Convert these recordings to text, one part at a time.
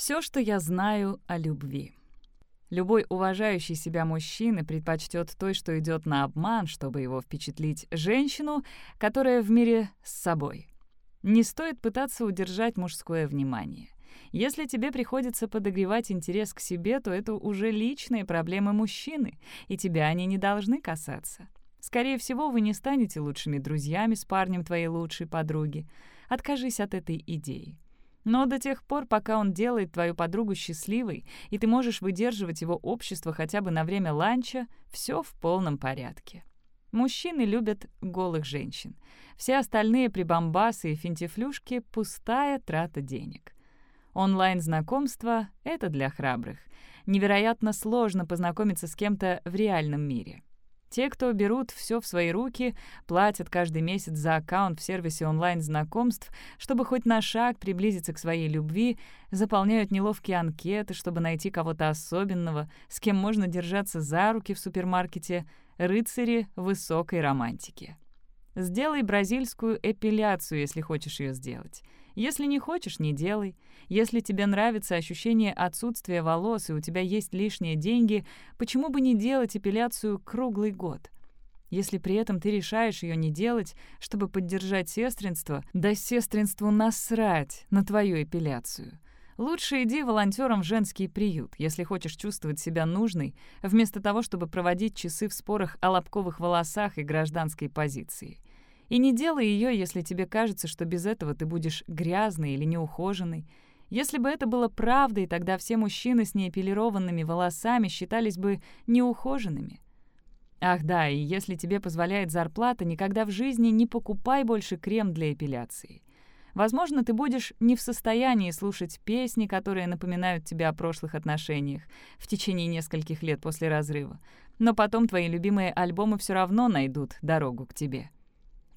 Все, что я знаю о любви. Любой уважающий себя мужчина предпочтет той, что идет на обман, чтобы его впечатлить женщину, которая в мире с собой. Не стоит пытаться удержать мужское внимание. Если тебе приходится подогревать интерес к себе, то это уже личные проблемы мужчины, и тебя они не должны касаться. Скорее всего, вы не станете лучшими друзьями с парнем твоей лучшей подруги. Откажись от этой идеи. Но до тех пор, пока он делает твою подругу счастливой, и ты можешь выдерживать его общество хотя бы на время ланча, все в полном порядке. Мужчины любят голых женщин. Все остальные прибамбасы и финтифлюшки — пустая трата денег. Онлайн-знакомство — это для храбрых. Невероятно сложно познакомиться с кем-то в реальном мире. Те, кто берут все в свои руки, платят каждый месяц за аккаунт в сервисе онлайн-знакомств, чтобы хоть на шаг приблизиться к своей любви, заполняют неловкие анкеты, чтобы найти кого-то особенного, с кем можно держаться за руки в супермаркете, рыцари высокой романтики. Сделай бразильскую эпиляцию, если хочешь ее сделать. Если не хочешь, не делай. Если тебе нравится ощущение отсутствия волос и у тебя есть лишние деньги, почему бы не делать эпиляцию круглый год? Если при этом ты решаешь ее не делать, чтобы поддержать сестринство, да сестринству насрать на твою эпиляцию. Лучше иди волонтером в женский приют, если хочешь чувствовать себя нужной, вместо того, чтобы проводить часы в спорах о лобковых волосах и гражданской позиции. И не делай ее, если тебе кажется, что без этого ты будешь грязной или неухоженной. Если бы это было правдой, тогда все мужчины с неэпилированными волосами считались бы неухоженными. Ах да, и если тебе позволяет зарплата, никогда в жизни не покупай больше крем для эпиляции. Возможно, ты будешь не в состоянии слушать песни, которые напоминают тебе о прошлых отношениях в течение нескольких лет после разрыва, но потом твои любимые альбомы все равно найдут дорогу к тебе.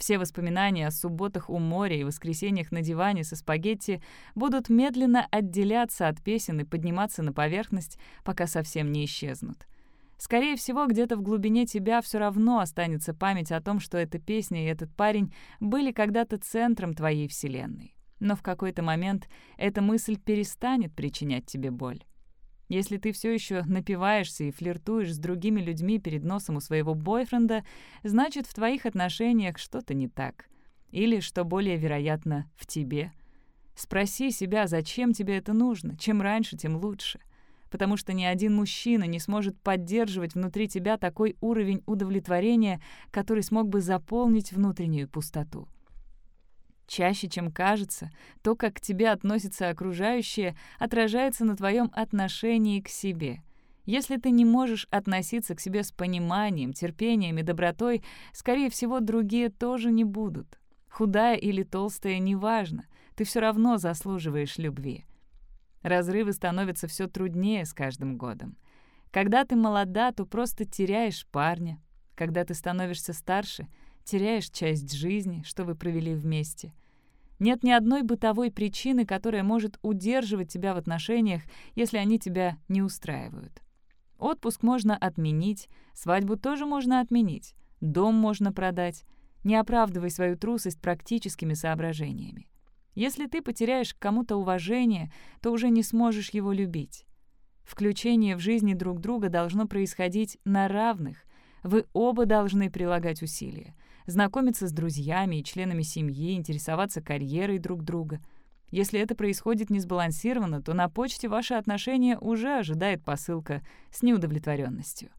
Все воспоминания о субботах у моря и воскресеньях на диване со спагетти будут медленно отделяться от песен и подниматься на поверхность, пока совсем не исчезнут. Скорее всего, где-то в глубине тебя все равно останется память о том, что эта песня и этот парень были когда-то центром твоей вселенной. Но в какой-то момент эта мысль перестанет причинять тебе боль. Если ты все еще напиваешься и флиртуешь с другими людьми перед носом у своего бойфренда, значит, в твоих отношениях что-то не так. Или, что более вероятно, в тебе. Спроси себя, зачем тебе это нужно, чем раньше, тем лучше. Потому что ни один мужчина не сможет поддерживать внутри тебя такой уровень удовлетворения, который смог бы заполнить внутреннюю пустоту. Чаще, чем кажется, то, как к тебе относятся окружающие, отражается на твоем отношении к себе. Если ты не можешь относиться к себе с пониманием, терпением и добротой, скорее всего, другие тоже не будут. Худая или толстая — неважно, ты все равно заслуживаешь любви. Разрывы становятся все труднее с каждым годом. Когда ты молода, то просто теряешь парня. Когда ты становишься старше — теряешь часть жизни, что вы провели вместе. Нет ни одной бытовой причины, которая может удерживать тебя в отношениях, если они тебя не устраивают. Отпуск можно отменить, свадьбу тоже можно отменить, дом можно продать. Не оправдывай свою трусость практическими соображениями. Если ты потеряешь к кому-то уважение, то уже не сможешь его любить. Включение в жизни друг друга должно происходить на равных. Вы оба должны прилагать усилия знакомиться с друзьями и членами семьи, интересоваться карьерой друг друга. Если это происходит несбалансированно, то на почте ваши отношения уже ожидает посылка с неудовлетворенностью.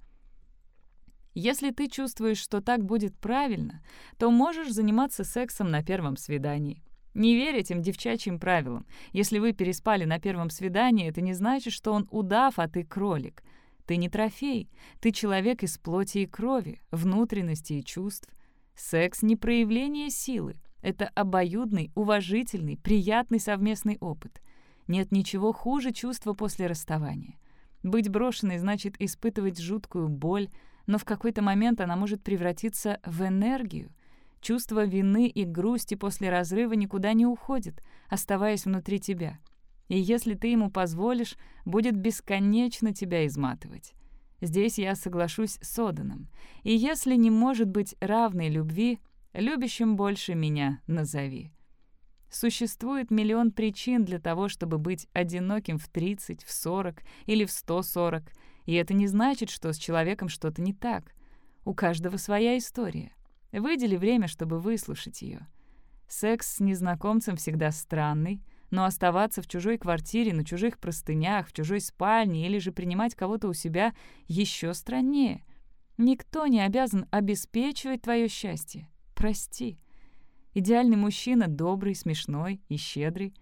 Если ты чувствуешь, что так будет правильно, то можешь заниматься сексом на первом свидании. Не верь этим девчачьим правилам. Если вы переспали на первом свидании, это не значит, что он удав, а ты кролик. Ты не трофей. Ты человек из плоти и крови, внутренности и чувств. Секс — не проявление силы. Это обоюдный, уважительный, приятный совместный опыт. Нет ничего хуже чувства после расставания. Быть брошенной значит испытывать жуткую боль, но в какой-то момент она может превратиться в энергию. Чувство вины и грусти после разрыва никуда не уходит, оставаясь внутри тебя. И если ты ему позволишь, будет бесконечно тебя изматывать. Здесь я соглашусь с Оданом. И если не может быть равной любви, любящим больше меня назови. Существует миллион причин для того, чтобы быть одиноким в 30, в 40 или в 140, и это не значит, что с человеком что-то не так. У каждого своя история. Выдели время, чтобы выслушать ее. Секс с незнакомцем всегда странный, но оставаться в чужой квартире, на чужих простынях, в чужой спальне или же принимать кого-то у себя еще страннее. Никто не обязан обеспечивать твое счастье. Прости. Идеальный мужчина добрый, смешной и щедрый.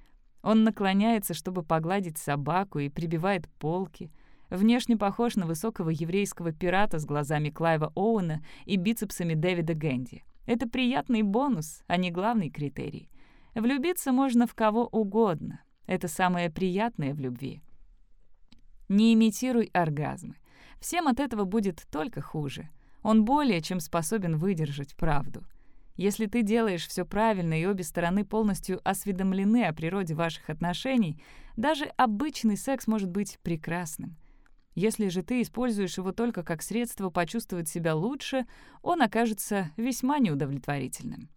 Он наклоняется, чтобы погладить собаку и прибивает полки. Внешне похож на высокого еврейского пирата с глазами Клайва Оуэна и бицепсами Дэвида Гэнди. Это приятный бонус, а не главный критерий. Влюбиться можно в кого угодно. Это самое приятное в любви. Не имитируй оргазмы. Всем от этого будет только хуже. Он более чем способен выдержать правду. Если ты делаешь все правильно и обе стороны полностью осведомлены о природе ваших отношений, даже обычный секс может быть прекрасным. Если же ты используешь его только как средство почувствовать себя лучше, он окажется весьма неудовлетворительным.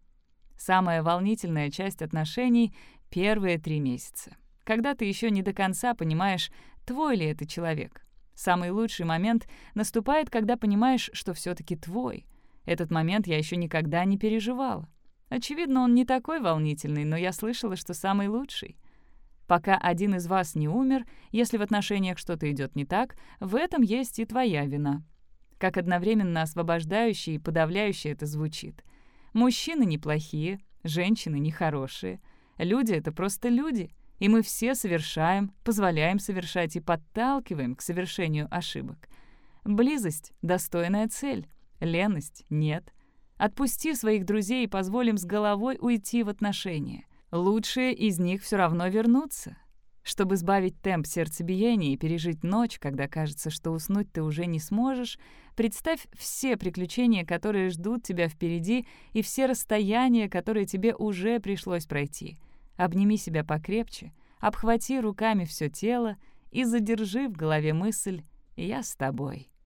Самая волнительная часть отношений — первые три месяца, когда ты еще не до конца понимаешь, твой ли это человек. Самый лучший момент наступает, когда понимаешь, что все таки твой — этот момент я еще никогда не переживала. Очевидно, он не такой волнительный, но я слышала, что самый лучший. Пока один из вас не умер, если в отношениях что-то идет не так, в этом есть и твоя вина. Как одновременно освобождающее и подавляющее это звучит. Мужчины неплохие, женщины нехорошие. Люди — это просто люди, и мы все совершаем, позволяем совершать и подталкиваем к совершению ошибок. Близость — достойная цель. Леность — нет. Отпусти своих друзей и позволим с головой уйти в отношения. Лучшие из них все равно вернутся. Чтобы сбавить темп сердцебиения и пережить ночь, когда кажется, что уснуть ты уже не сможешь, представь все приключения, которые ждут тебя впереди, и все расстояния, которые тебе уже пришлось пройти. Обними себя покрепче, обхвати руками все тело и задержи в голове мысль «Я с тобой».